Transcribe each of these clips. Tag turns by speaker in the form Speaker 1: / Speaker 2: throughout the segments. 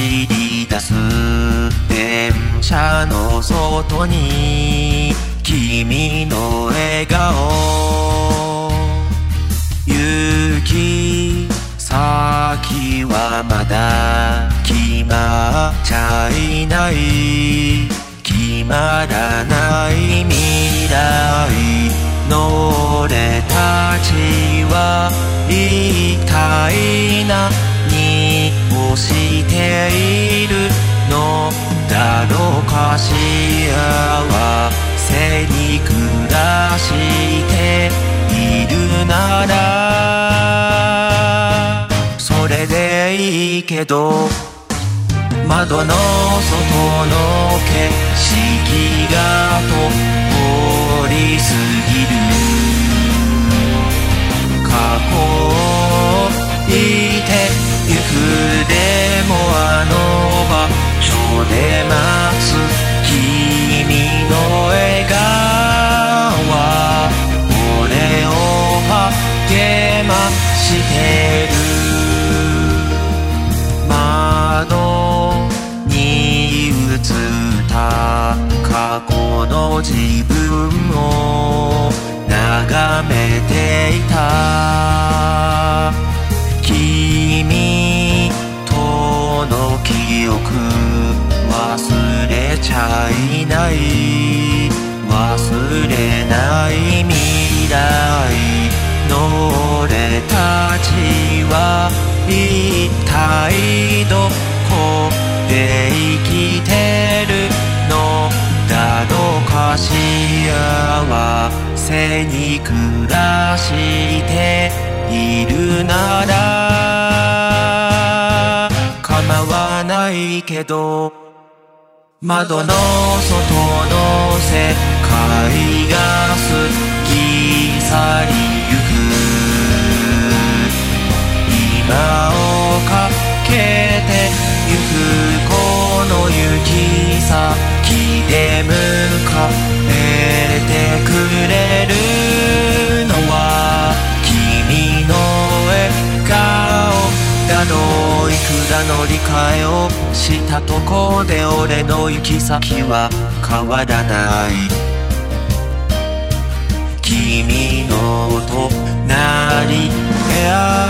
Speaker 1: 走り出す電車の外に君の笑顔。行き先はまだ決まっちゃいない。決まらない未来。の俺たちは一体何をしているのだろうか幸せに暮らしているなら。それでいいけど窓の外の景色が通り過ぎる。映った過去の自分を眺めていた君との記憶忘れちゃいない忘れない未来の俺たちは一体いるなら構わないけど窓の外の世界乗り換えをしたとこで俺の行き先は変わらない。君の隣や窓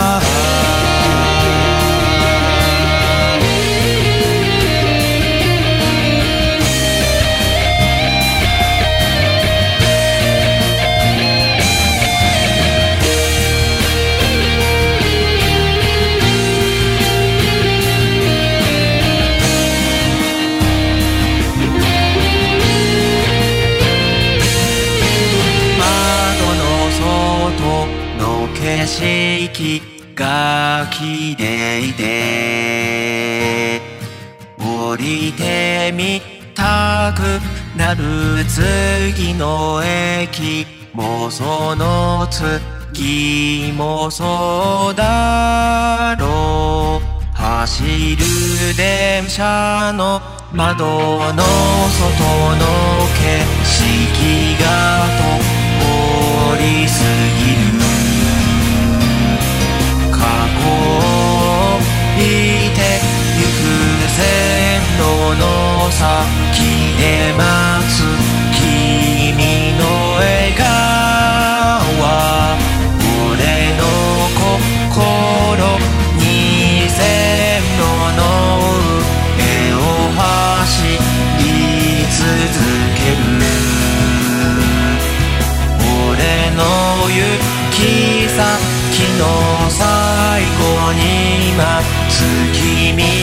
Speaker 1: 景色が綺麗で降りてみたくなる次の駅もその次もそうだろう。走る電車の窓の外の景色が通り過ぎる。過去をいてゆく線路の先で待つ君の笑顔は俺の心に線路の上を走り続ける俺の行き先の最後に今月見